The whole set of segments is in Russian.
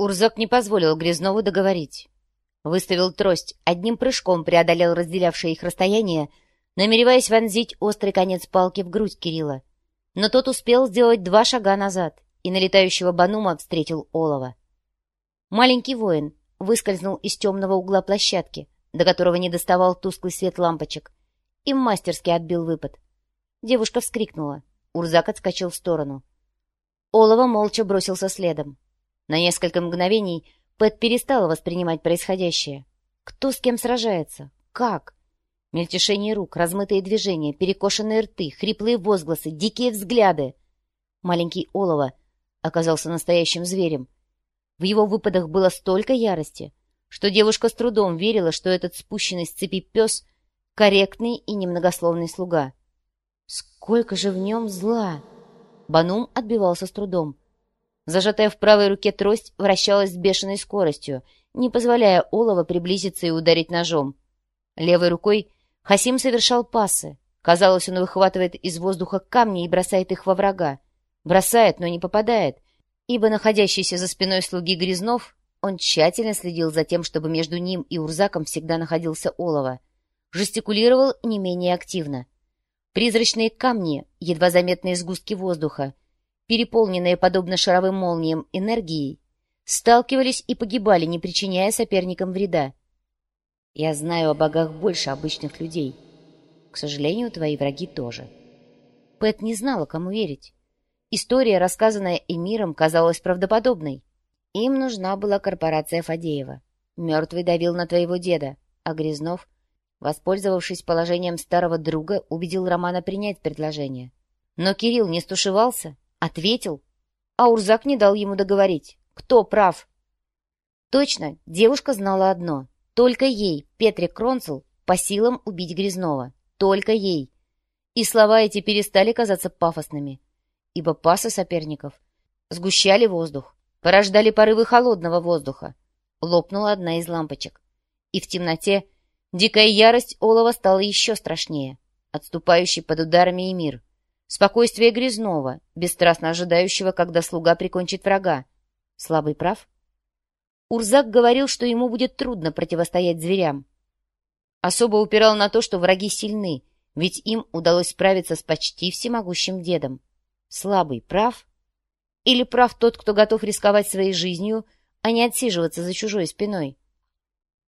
Урзок не позволил Грязнову договорить. Выставил трость, одним прыжком преодолел разделявшее их расстояние, намереваясь вонзить острый конец палки в грудь Кирилла. Но тот успел сделать два шага назад, и налетающего Банума встретил Олова. Маленький воин выскользнул из темного угла площадки, до которого не доставал тусклый свет лампочек, и мастерски отбил выпад. Девушка вскрикнула. Урзак отскочил в сторону. Олова молча бросился следом. На несколько мгновений Пэт перестала воспринимать происходящее. Кто с кем сражается? Как? Мельтешение рук, размытые движения, перекошенные рты, хриплые возгласы, дикие взгляды. Маленький Олова оказался настоящим зверем. В его выпадах было столько ярости, что девушка с трудом верила, что этот спущенный с цепи пес — корректный и немногословный слуга. Сколько же в нем зла! Банум отбивался с трудом. Зажатая в правой руке трость вращалась с бешеной скоростью, не позволяя Олова приблизиться и ударить ножом. Левой рукой Хасим совершал пасы. Казалось, он выхватывает из воздуха камни и бросает их во врага. Бросает, но не попадает, ибо находящийся за спиной слуги Грязнов, он тщательно следил за тем, чтобы между ним и Урзаком всегда находился Олова. Жестикулировал не менее активно. Призрачные камни, едва заметные сгустки воздуха, переполненные, подобно шаровым молниям, энергией, сталкивались и погибали, не причиняя соперникам вреда. Я знаю о богах больше обычных людей. К сожалению, твои враги тоже. Пэт не знала, кому верить. История, рассказанная Эмиром, казалась правдоподобной. Им нужна была корпорация Фадеева. Мертвый давил на твоего деда, а Грязнов, воспользовавшись положением старого друга, убедил Романа принять предложение. Но Кирилл не стушевался, ответил, а Урзак не дал ему договорить. Кто прав? Точно, девушка знала одно. Только ей, Петре Кронцел, по силам убить Грязнова. Только ей. И слова эти перестали казаться пафосными, ибо пасы соперников сгущали воздух, порождали порывы холодного воздуха. Лопнула одна из лампочек. И в темноте дикая ярость Олова стала еще страшнее, отступающий под ударами и мир. Спокойствие Грязнова, бесстрастно ожидающего, когда слуга прикончит врага. Слабый прав? Урзак говорил, что ему будет трудно противостоять зверям. Особо упирал на то, что враги сильны, ведь им удалось справиться с почти всемогущим дедом. Слабый прав? Или прав тот, кто готов рисковать своей жизнью, а не отсиживаться за чужой спиной?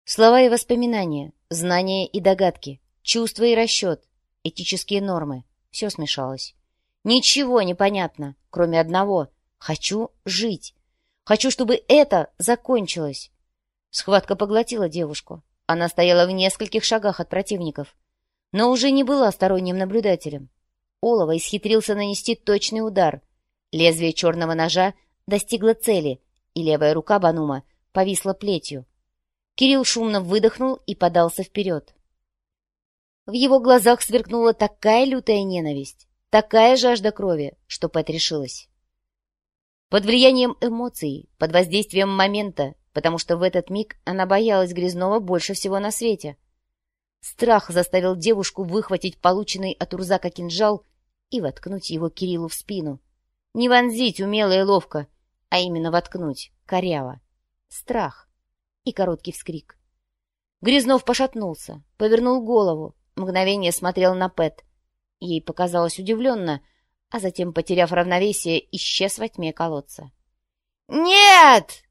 Слова и воспоминания, знания и догадки, чувства и расчет, этические нормы — все смешалось. Ничего не понятно, кроме одного — хочу жить. Хочу, чтобы это закончилось. Схватка поглотила девушку. Она стояла в нескольких шагах от противников, но уже не была сторонним наблюдателем. Олова исхитрился нанести точный удар. Лезвие черного ножа достигло цели, и левая рука Банума повисла плетью. Кирилл шумно выдохнул и подался вперед. В его глазах сверкнула такая лютая ненависть, такая жажда крови, что Пэт решилась. Под влиянием эмоций, под воздействием момента, потому что в этот миг она боялась Грязнова больше всего на свете. Страх заставил девушку выхватить полученный от Урзака кинжал и воткнуть его Кириллу в спину. Не вонзить умело и ловко, а именно воткнуть, коряво. Страх и короткий вскрик. Грязнов пошатнулся, повернул голову, мгновение смотрел на Пэт. Ей показалось удивленно — а затем, потеряв равновесие, исчез во тьме колодца. «Нет!»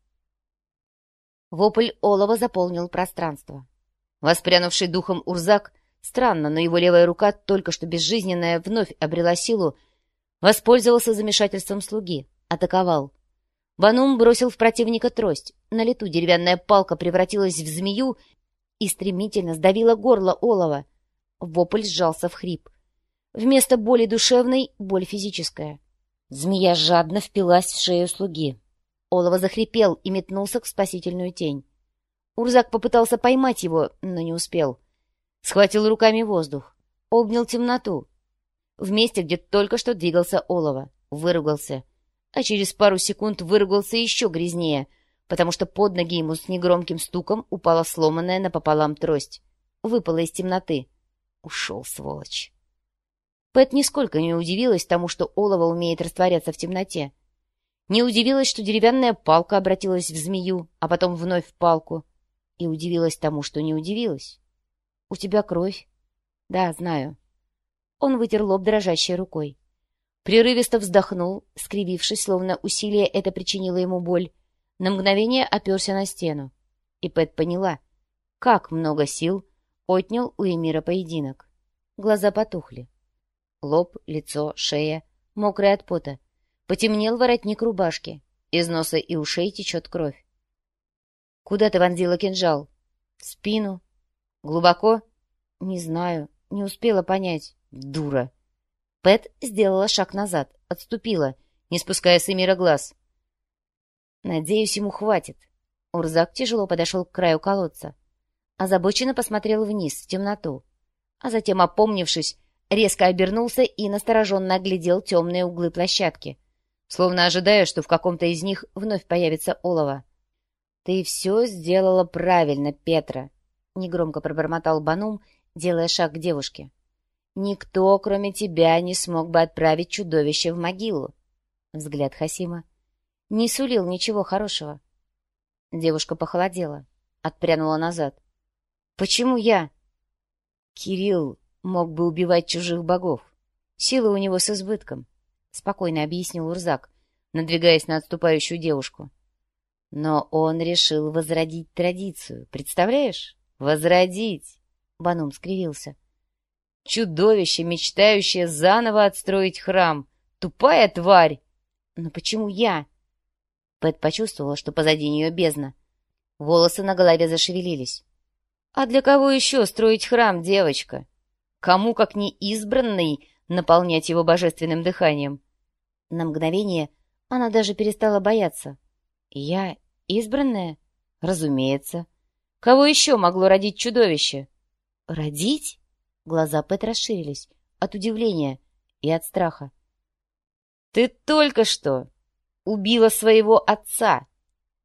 Вопль олова заполнил пространство. Воспрянувший духом Урзак, странно, но его левая рука, только что безжизненная, вновь обрела силу, воспользовался замешательством слуги, атаковал. Банум бросил в противника трость. На лету деревянная палка превратилась в змею и стремительно сдавила горло олова. Вопль сжался в хрип. Вместо боли душевной — боль физическая. Змея жадно впилась в шею слуги. Олова захрипел и метнулся к спасительную тень. Урзак попытался поймать его, но не успел. Схватил руками воздух, обнял темноту. В месте, где только что двигался Олова, выругался. А через пару секунд выругался еще грязнее, потому что под ноги ему с негромким стуком упала сломанная напополам трость. Выпала из темноты. Ушел, сволочь. Пэт нисколько не удивилась тому, что олово умеет растворяться в темноте. Не удивилась, что деревянная палка обратилась в змею, а потом вновь в палку. И удивилась тому, что не удивилась. «У тебя кровь?» «Да, знаю». Он вытер лоб дрожащей рукой. Прерывисто вздохнул, скривившись, словно усилие это причинило ему боль. На мгновение оперся на стену. И Пэт поняла, как много сил отнял у Эмира поединок. Глаза потухли. Лоб, лицо, шея, мокрые от пота. Потемнел воротник рубашки. Из носа и ушей течет кровь. «Куда ты вонзила кинжал?» «В спину». «Глубоко?» «Не знаю. Не успела понять. Дура». Пэт сделала шаг назад, отступила, не спуская с Эмира глаз. «Надеюсь, ему хватит». Урзак тяжело подошел к краю колодца. Озабоченно посмотрел вниз, в темноту. А затем, опомнившись, резко обернулся и настороженно оглядел темные углы площадки, словно ожидая, что в каком-то из них вновь появится олово. «Ты все сделала правильно, Петра», — негромко пробормотал Банум, делая шаг к девушке. «Никто, кроме тебя, не смог бы отправить чудовище в могилу». Взгляд Хасима не сулил ничего хорошего. Девушка похолодела, отпрянула назад. Почему я? Кирилл мог бы убивать чужих богов. Силы у него с избытком, — спокойно объяснил Урзак, надвигаясь на отступающую девушку. Но он решил возродить традицию. Представляешь? Возродить! Банум скривился. Чудовище, мечтающее заново отстроить храм. Тупая тварь! Но почему я? Пэт почувствовала, что позади нее бездна. Волосы на голове зашевелились. А для кого еще строить храм, девочка? Кому, как не избранный, наполнять его божественным дыханием? На мгновение она даже перестала бояться. Я избранная? Разумеется. Кого еще могло родить чудовище? Родить? Глаза Пэт расширились от удивления и от страха. «Ты только что убила своего отца!»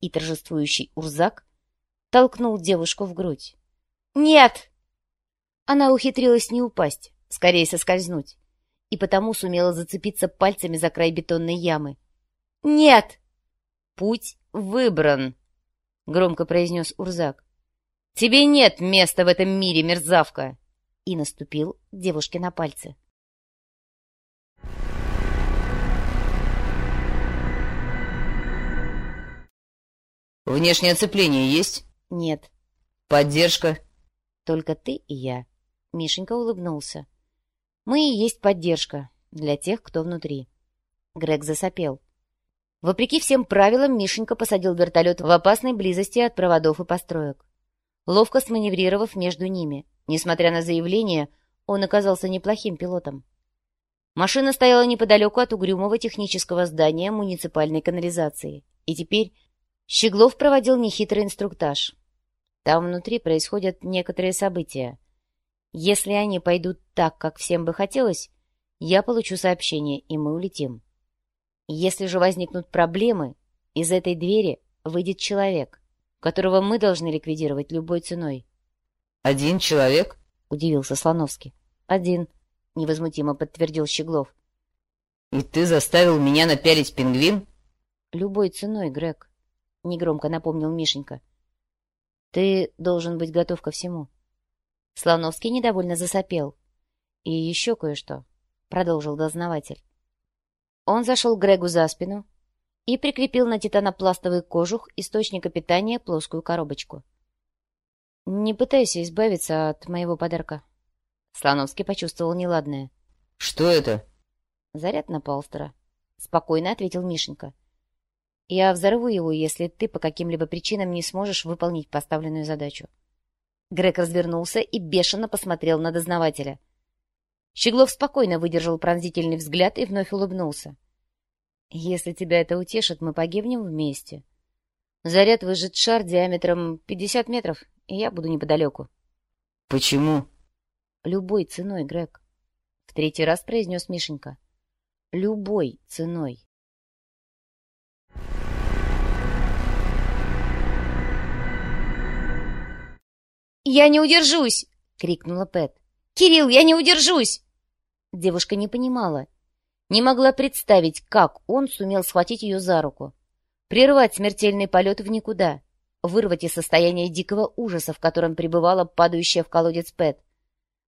И торжествующий Урзак толкнул девушку в грудь. «Нет!» Она ухитрилась не упасть, скорее соскользнуть, и потому сумела зацепиться пальцами за край бетонной ямы. «Нет!» «Путь выбран», — громко произнес Урзак. «Тебе нет места в этом мире, мерзавка!» И наступил девушке на пальцы. «Внешнее оцепление есть?» «Нет». «Поддержка?» Только ты и я. Мишенька улыбнулся. Мы и есть поддержка для тех, кто внутри. Грег засопел. Вопреки всем правилам, Мишенька посадил вертолет в опасной близости от проводов и построек. Ловко сманеврировав между ними, несмотря на заявление, он оказался неплохим пилотом. Машина стояла неподалеку от угрюмого технического здания муниципальной канализации, и теперь Щеглов проводил нехитрый инструктаж. Там внутри происходят некоторые события. Если они пойдут так, как всем бы хотелось, я получу сообщение, и мы улетим. Если же возникнут проблемы, из этой двери выйдет человек, которого мы должны ликвидировать любой ценой. «Один человек?» — удивился Слоновский. «Один», — невозмутимо подтвердил Щеглов. «И ты заставил меня напялить пингвин?» «Любой ценой, Грег», — негромко напомнил Мишенька. Ты должен быть готов ко всему. Слоновский недовольно засопел. И еще кое-что, — продолжил дознаватель. Он зашел Грегу за спину и прикрепил на титанопластовый кожух источника питания плоскую коробочку. «Не пытайся избавиться от моего подарка». Слоновский почувствовал неладное. «Что это?» «Заряд на Палстера», — спокойно ответил Мишенька. Я взорву его, если ты по каким-либо причинам не сможешь выполнить поставленную задачу. Грег развернулся и бешено посмотрел на дознавателя. Щеглов спокойно выдержал пронзительный взгляд и вновь улыбнулся. «Если тебя это утешит, мы погибнем вместе. Заряд выжжет шар диаметром 50 метров, и я буду неподалеку». «Почему?» «Любой ценой, Грег», — в третий раз произнес Мишенька. «Любой ценой». «Я не удержусь!» — крикнула Пэт. «Кирилл, я не удержусь!» Девушка не понимала. Не могла представить, как он сумел схватить ее за руку, прервать смертельный полет в никуда, вырвать из состояния дикого ужаса, в котором пребывала падающая в колодец Пэт,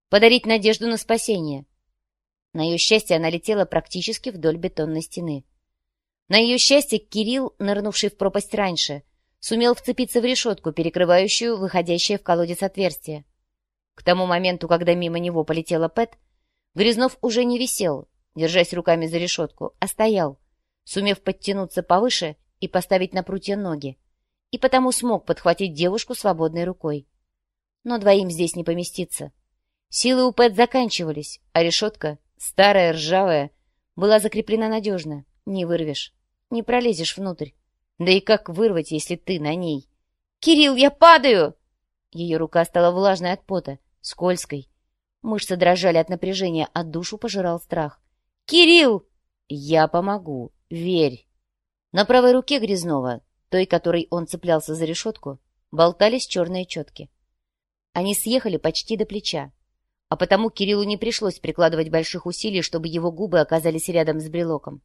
подарить надежду на спасение. На ее счастье она летела практически вдоль бетонной стены. На ее счастье Кирилл, нырнувший в пропасть раньше, сумел вцепиться в решетку, перекрывающую выходящее в колодец отверстие. К тому моменту, когда мимо него полетела Пэт, Грязнов уже не висел, держась руками за решетку, а стоял, сумев подтянуться повыше и поставить на прутья ноги, и потому смог подхватить девушку свободной рукой. Но двоим здесь не поместиться. Силы у Пэт заканчивались, а решетка, старая, ржавая, была закреплена надежно. Не вырвешь, не пролезешь внутрь. Да и как вырвать, если ты на ней? «Кирилл, я падаю!» Ее рука стала влажной от пота, скользкой. Мышцы дрожали от напряжения, а душу пожирал страх. «Кирилл!» «Я помогу, верь!» На правой руке Грязнова, той, которой он цеплялся за решетку, болтались черные четки. Они съехали почти до плеча, а потому Кириллу не пришлось прикладывать больших усилий, чтобы его губы оказались рядом с брелоком.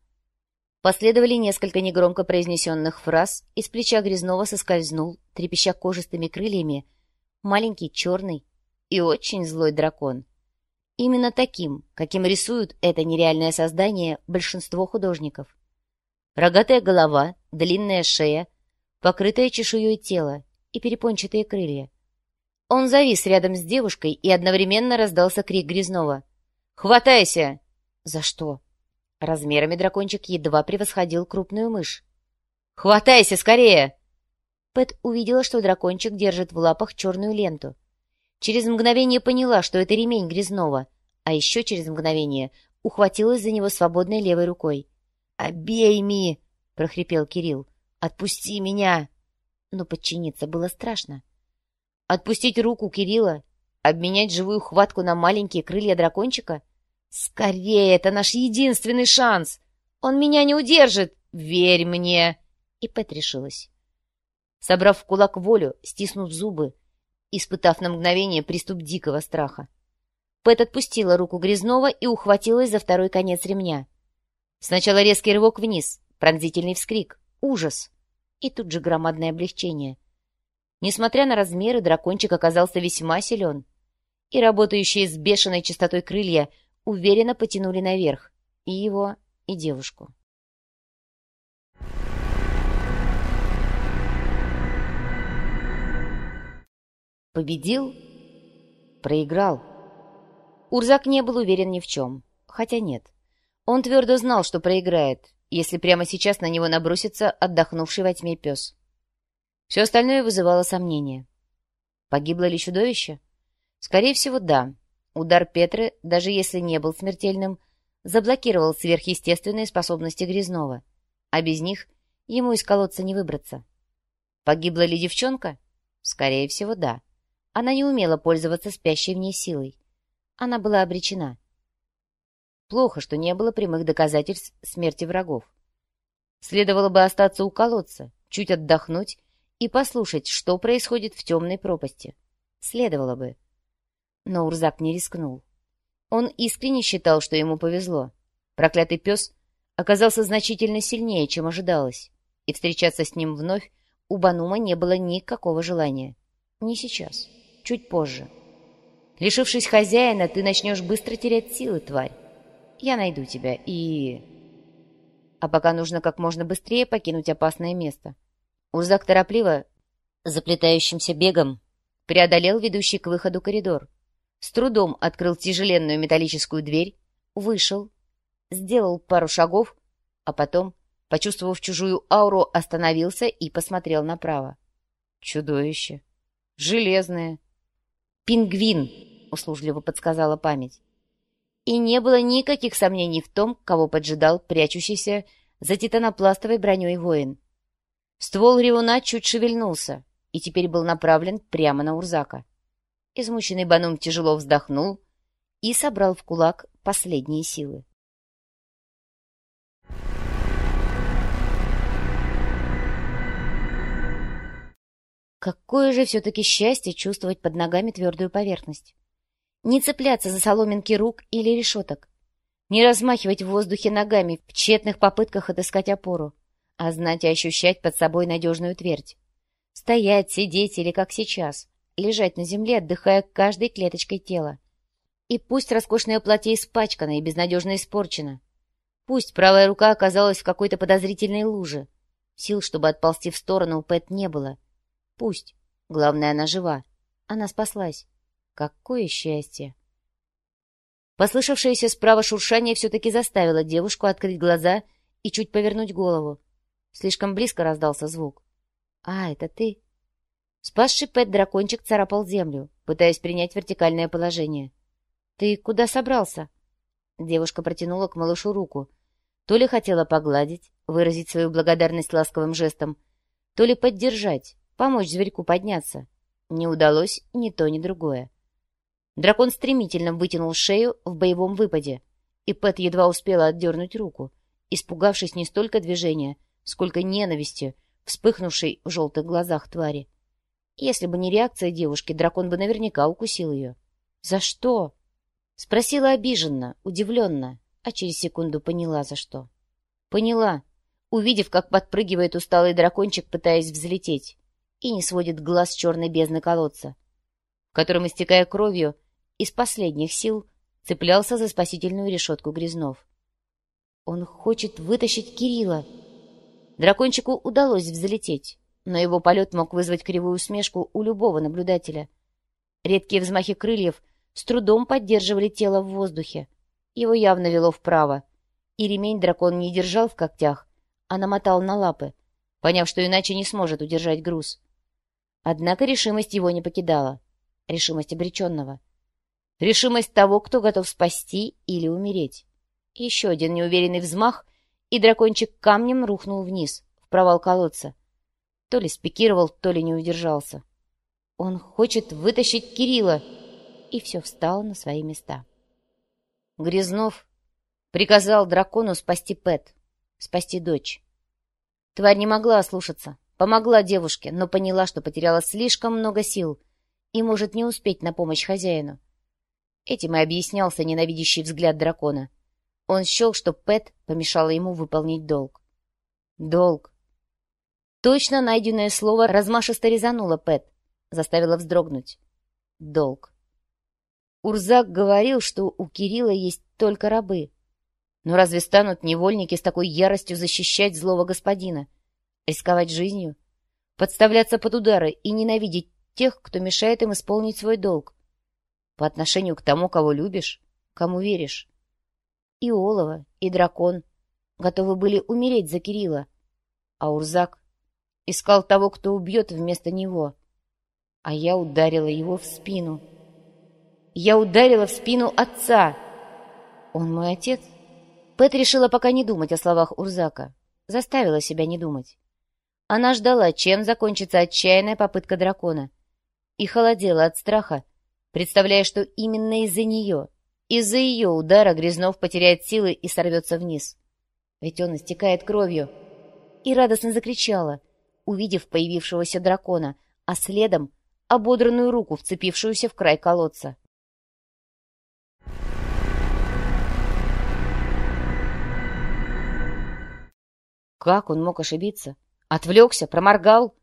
Последовали несколько негромко произнесенных фраз, из плеча Грязнова соскользнул, трепеща кожистыми крыльями, маленький черный и очень злой дракон. Именно таким, каким рисуют это нереальное создание большинство художников. Рогатая голова, длинная шея, покрытое чешуей тело и перепончатые крылья. Он завис рядом с девушкой, и одновременно раздался крик Грязнова. «Хватайся!» «За что?» Размерами дракончик едва превосходил крупную мышь. «Хватайся скорее!» Пэт увидела, что дракончик держит в лапах черную ленту. Через мгновение поняла, что это ремень грязного, а еще через мгновение ухватилась за него свободной левой рукой. «Обейми!» — прохрипел Кирилл. «Отпусти меня!» Но подчиниться было страшно. Отпустить руку Кирилла, обменять живую хватку на маленькие крылья дракончика — «Скорее, это наш единственный шанс! Он меня не удержит! Верь мне!» И Пэт решилась. Собрав в кулак волю, стиснув зубы, испытав на мгновение приступ дикого страха, Пэт отпустила руку Грязнова и ухватилась за второй конец ремня. Сначала резкий рывок вниз, пронзительный вскрик, ужас и тут же громадное облегчение. Несмотря на размеры, дракончик оказался весьма силен, и работающие с бешеной частотой крылья — уверенно потянули наверх и его, и девушку. Победил? Проиграл? Урзак не был уверен ни в чем. Хотя нет. Он твердо знал, что проиграет, если прямо сейчас на него набросится отдохнувший во тьме пес. Все остальное вызывало сомнения. Погибло ли чудовище? Скорее всего, да. Удар Петры, даже если не был смертельным, заблокировал сверхъестественные способности Грязнова, а без них ему из колодца не выбраться. Погибла ли девчонка? Скорее всего, да. Она не умела пользоваться спящей в ней силой. Она была обречена. Плохо, что не было прямых доказательств смерти врагов. Следовало бы остаться у колодца, чуть отдохнуть и послушать, что происходит в темной пропасти. Следовало бы. Но Урзак не рискнул. Он искренне считал, что ему повезло. Проклятый пес оказался значительно сильнее, чем ожидалось, и встречаться с ним вновь у Банума не было никакого желания. Не сейчас, чуть позже. Лишившись хозяина, ты начнешь быстро терять силы, тварь. Я найду тебя и... А пока нужно как можно быстрее покинуть опасное место. Урзак торопливо, заплетающимся бегом, преодолел ведущий к выходу коридор с трудом открыл тяжеленную металлическую дверь, вышел, сделал пару шагов, а потом, почувствовав чужую ауру, остановился и посмотрел направо. Чудовище. Железное. «Пингвин», — услужливо подсказала память. И не было никаких сомнений в том, кого поджидал прячущийся за титанопластовой броней воин. Ствол ревуна чуть шевельнулся и теперь был направлен прямо на Урзака. Измученный Банум тяжело вздохнул и собрал в кулак последние силы. Какое же все-таки счастье чувствовать под ногами твердую поверхность. Не цепляться за соломинки рук или решеток. Не размахивать в воздухе ногами в тщетных попытках отыскать опору, а знать и ощущать под собой надежную твердь. Стоять, сидеть или, как сейчас, лежать на земле, отдыхая каждой клеточкой тела. И пусть роскошное платье испачкано и безнадежно испорчено. Пусть правая рука оказалась в какой-то подозрительной луже. Сил, чтобы отползти в сторону, у Пэт не было. Пусть. Главное, она жива. Она спаслась. Какое счастье! Послышавшееся справа шуршание все-таки заставило девушку открыть глаза и чуть повернуть голову. Слишком близко раздался звук. «А, это ты?» Спасший Пэт дракончик царапал землю, пытаясь принять вертикальное положение. «Ты куда собрался?» Девушка протянула к малышу руку. То ли хотела погладить, выразить свою благодарность ласковым жестом, то ли поддержать, помочь зверьку подняться. Не удалось ни то, ни другое. Дракон стремительно вытянул шею в боевом выпаде, и Пэт едва успела отдернуть руку, испугавшись не столько движения, сколько ненависти, вспыхнувшей в желтых глазах твари. Если бы не реакция девушки, дракон бы наверняка укусил ее. «За что?» Спросила обиженно, удивленно, а через секунду поняла, за что. Поняла, увидев, как подпрыгивает усталый дракончик, пытаясь взлететь, и не сводит глаз с черной бездны колодца, в котором, истекая кровью, из последних сил цеплялся за спасительную решетку Грязнов. Он хочет вытащить Кирилла. Дракончику удалось взлететь, но его полет мог вызвать кривую усмешку у любого наблюдателя. Редкие взмахи крыльев с трудом поддерживали тело в воздухе. Его явно вело вправо, и ремень дракон не держал в когтях, а намотал на лапы, поняв, что иначе не сможет удержать груз. Однако решимость его не покидала. Решимость обреченного. Решимость того, кто готов спасти или умереть. Еще один неуверенный взмах, и дракончик камнем рухнул вниз, в провал колодца. То ли спикировал, то ли не удержался. Он хочет вытащить Кирилла, и все встало на свои места. Грязнов приказал дракону спасти Пэт, спасти дочь. Тварь не могла ослушаться, помогла девушке, но поняла, что потеряла слишком много сил и может не успеть на помощь хозяину. Этим и объяснялся ненавидящий взгляд дракона. Он счел, что Пэт помешала ему выполнить долг. Долг. Точно найденное слово размашисто резануло Пэт, заставило вздрогнуть. Долг. Урзак говорил, что у Кирилла есть только рабы. Но разве станут невольники с такой яростью защищать злого господина? Рисковать жизнью? Подставляться под удары и ненавидеть тех, кто мешает им исполнить свой долг? По отношению к тому, кого любишь, кому веришь? И Олова, и Дракон готовы были умереть за Кирилла. А Урзак искал того, кто убьет вместо него. А я ударила его в спину. Я ударила в спину отца. Он мой отец? Пэт решила пока не думать о словах Урзака. Заставила себя не думать. Она ждала, чем закончится отчаянная попытка дракона. И холодела от страха, представляя, что именно из-за нее, из-за ее удара Грязнов потеряет силы и сорвется вниз. Ведь он истекает кровью. И радостно закричала, увидев появившегося дракона, а следом — ободранную руку, вцепившуюся в край колодца. Как он мог ошибиться? Отвлекся, проморгал?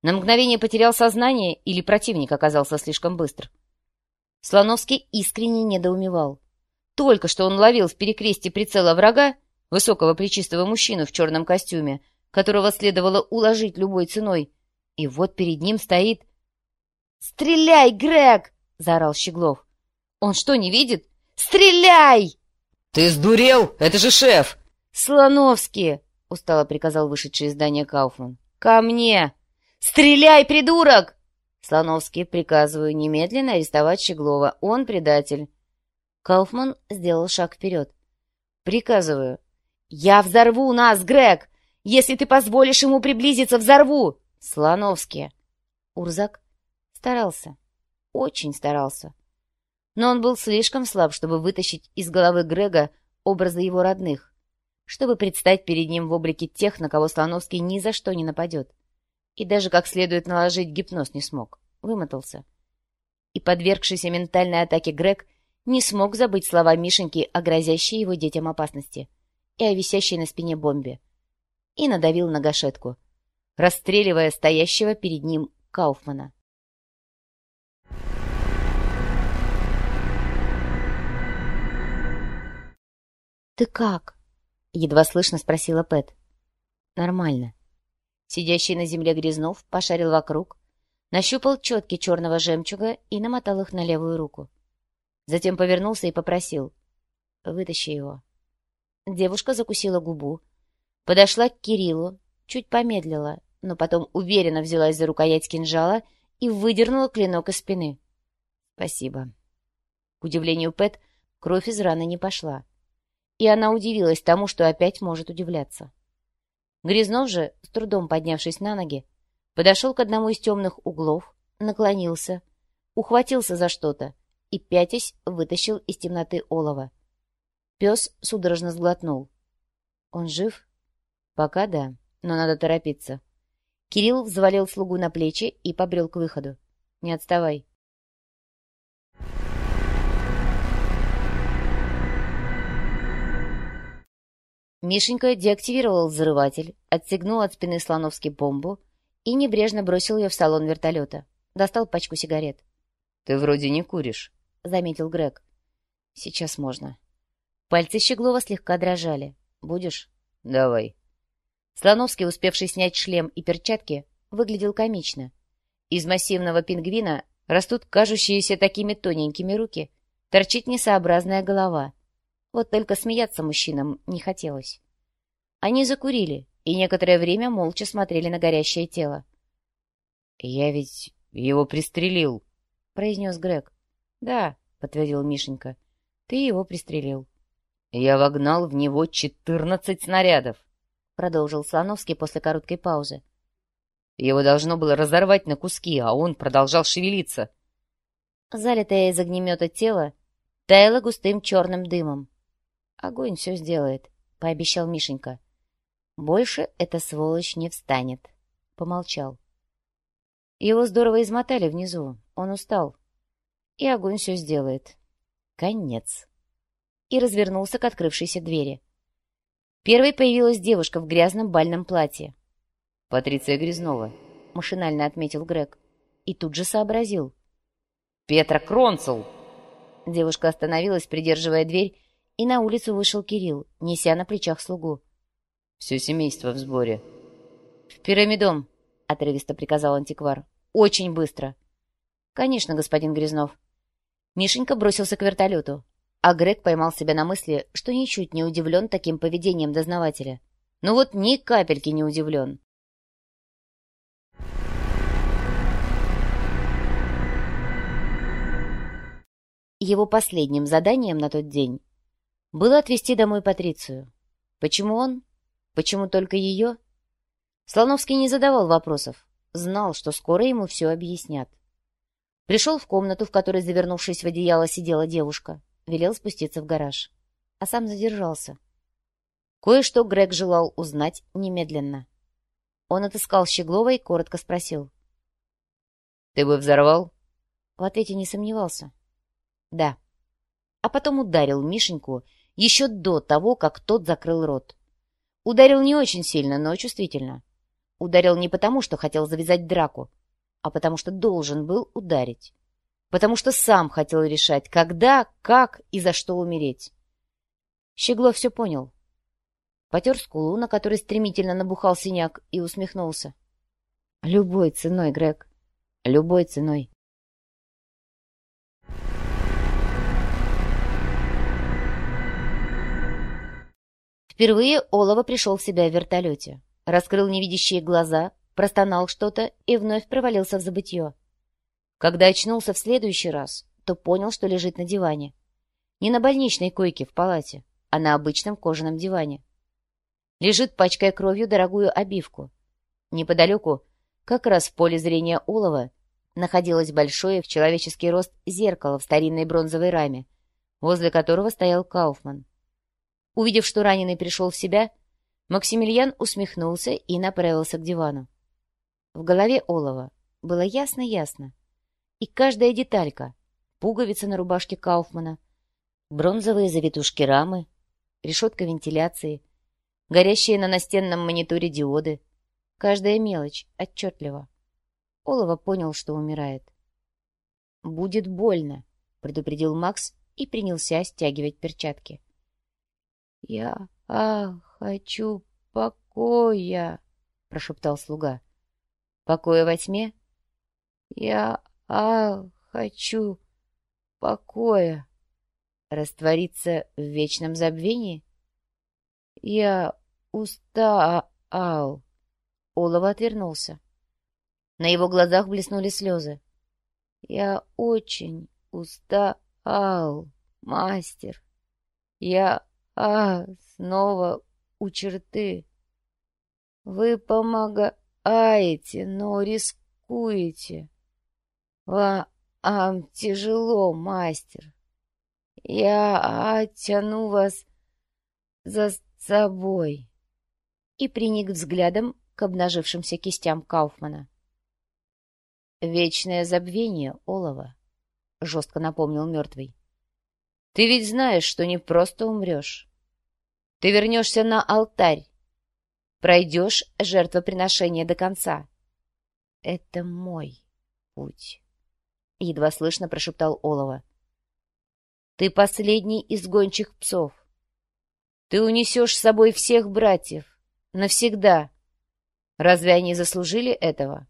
На мгновение потерял сознание или противник оказался слишком быстр? Слоновский искренне недоумевал. Только что он ловил в перекрестье прицела врага, высокого плечистого мужчину в черном костюме, которого следовало уложить любой ценой. И вот перед ним стоит... «Стреляй, Грег!» — заорал Щеглов. «Он что, не видит? Стреляй!» «Ты сдурел? Это же шеф!» «Слоновский!» — устало приказал вышедший из здания Кауфман. «Ко мне! Стреляй, придурок!» Слоновский, приказываю немедленно арестовать Щеглова. Он предатель. Кауфман сделал шаг вперед. «Приказываю». «Я взорву нас, Грег! Если ты позволишь ему приблизиться, взорву!» Слоновский. Урзак старался. Очень старался. Но он был слишком слаб, чтобы вытащить из головы Грега образы его родных чтобы предстать перед ним в облике тех, на кого Слоновский ни за что не нападет. И даже как следует наложить гипноз не смог. Вымотался. И подвергшийся ментальной атаке Грег не смог забыть слова Мишеньки о грозящей его детям опасности и о висящей на спине бомбе, и надавил на гашетку, расстреливая стоящего перед ним Кауфмана. «Ты как?» — едва слышно спросила Пэт. «Нормально». Сидящий на земле Грязнов пошарил вокруг, нащупал четки черного жемчуга и намотал их на левую руку. Затем повернулся и попросил. «Вытащи его». Девушка закусила губу, подошла к Кириллу, чуть помедлила, но потом уверенно взялась за рукоять кинжала и выдернула клинок из спины. «Спасибо». К удивлению Пэт, кровь из раны не пошла. И она удивилась тому, что опять может удивляться. Грязнов же, с трудом поднявшись на ноги, подошел к одному из темных углов, наклонился, ухватился за что-то и, пятясь, вытащил из темноты олова. Пес судорожно сглотнул. «Он жив?» «Пока да, но надо торопиться». Кирилл взвалил слугу на плечи и побрел к выходу. «Не отставай». Мишенька деактивировал взрыватель, отстегнул от спины Слоновски бомбу и небрежно бросил ее в салон вертолета. Достал пачку сигарет. «Ты вроде не куришь», — заметил Грег. «Сейчас можно». Пальцы Щеглова слегка дрожали. «Будешь?» «Давай». Слоновский, успевший снять шлем и перчатки, выглядел комично. Из массивного пингвина растут кажущиеся такими тоненькими руки, торчит несообразная голова — вот только смеяться мужчинам не хотелось. Они закурили и некоторое время молча смотрели на горящее тело. «Я ведь его пристрелил», — произнес Грег. «Да», — подтвердил Мишенька, — «ты его пристрелил». «Я вогнал в него четырнадцать снарядов», — продолжил Слоновский после короткой паузы. «Его должно было разорвать на куски, а он продолжал шевелиться». Залитое из огнемета тело таяло густым черным дымом. Огонь все сделает, — пообещал Мишенька. Больше эта сволочь не встанет. Помолчал. Его здорово измотали внизу. Он устал. И огонь все сделает. Конец. И развернулся к открывшейся двери. Первой появилась девушка в грязном бальном платье. «Патриция Грязнова», — машинально отметил Грег. И тут же сообразил. «Петра Кронцел!» Девушка остановилась, придерживая дверь, и на улицу вышел Кирилл, неся на плечах слугу. «Все семейство в сборе». «В пирамидом», — отрывисто приказал антиквар. «Очень быстро». «Конечно, господин Грязнов». Мишенька бросился к вертолету, а Грег поймал себя на мысли, что ничуть не удивлен таким поведением дознавателя. Ну вот ни капельки не удивлен. Его последним заданием на тот день было отвезти домой Патрицию. Почему он? Почему только ее? Слоновский не задавал вопросов, знал, что скоро ему все объяснят. Пришел в комнату, в которой, завернувшись в одеяло, сидела девушка, велел спуститься в гараж, а сам задержался. Кое-что Грег желал узнать немедленно. Он отыскал Щеглова и коротко спросил. — Ты бы взорвал? В ответе не сомневался. — Да. А потом ударил Мишеньку еще до того, как тот закрыл рот. Ударил не очень сильно, но чувствительно. Ударил не потому, что хотел завязать драку, а потому что должен был ударить. Потому что сам хотел решать, когда, как и за что умереть. Щеглов все понял. Потер скулу, на которой стремительно набухал синяк, и усмехнулся. «Любой ценой, Грег, любой ценой». Впервые Олова пришел в себя в вертолете. Раскрыл невидящие глаза, простонал что-то и вновь провалился в забытье. Когда очнулся в следующий раз, то понял, что лежит на диване. Не на больничной койке в палате, а на обычном кожаном диване. Лежит, пачкая кровью дорогую обивку. Неподалеку, как раз в поле зрения Олова, находилось большое в человеческий рост зеркало в старинной бронзовой раме, возле которого стоял Кауфман. Увидев, что раненый пришел в себя, Максимилиан усмехнулся и направился к дивану. В голове Олова было ясно-ясно. И каждая деталька — пуговица на рубашке Кауфмана, Бронзовые завитушки рамы, решетка вентиляции, горящие на настенном мониторе диоды. Каждая мелочь отчетливо. Олова понял, что умирает. «Будет больно», — предупредил Макс и принялся стягивать перчатки. «Я а, хочу покоя», — прошептал слуга. «Покоя во тьме?» «Я а, хочу покоя». «Раствориться в вечном забвении?» «Я устал». Олова отвернулся. На его глазах блеснули слезы. «Я очень устал, мастер. Я а, снова у черты. Вы помогаете, но рискуете. Вам тяжело, мастер. Я оттяну вас за собой. И приник взглядом к обнажившимся кистям Кауфмана. «Вечное забвение, Олова», — жестко напомнил мертвый. «Ты ведь знаешь, что не просто умрешь. Ты вернешься на алтарь, пройдешь жертвоприношение до конца. Это мой путь», — едва слышно прошептал Олова. «Ты последний из гончих псов. Ты унесешь с собой всех братьев. Навсегда. Разве они заслужили этого?»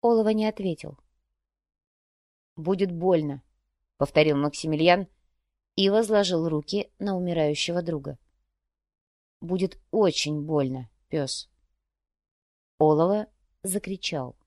Олова не ответил. «Будет больно», — повторил Максимилиан и возложил руки на умирающего друга. «Будет очень больно, пес». Олова закричал.